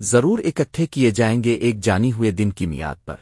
ضرور اکٹھے کیے جائیں گے ایک جانی ہوئے دن کی میاد پر۔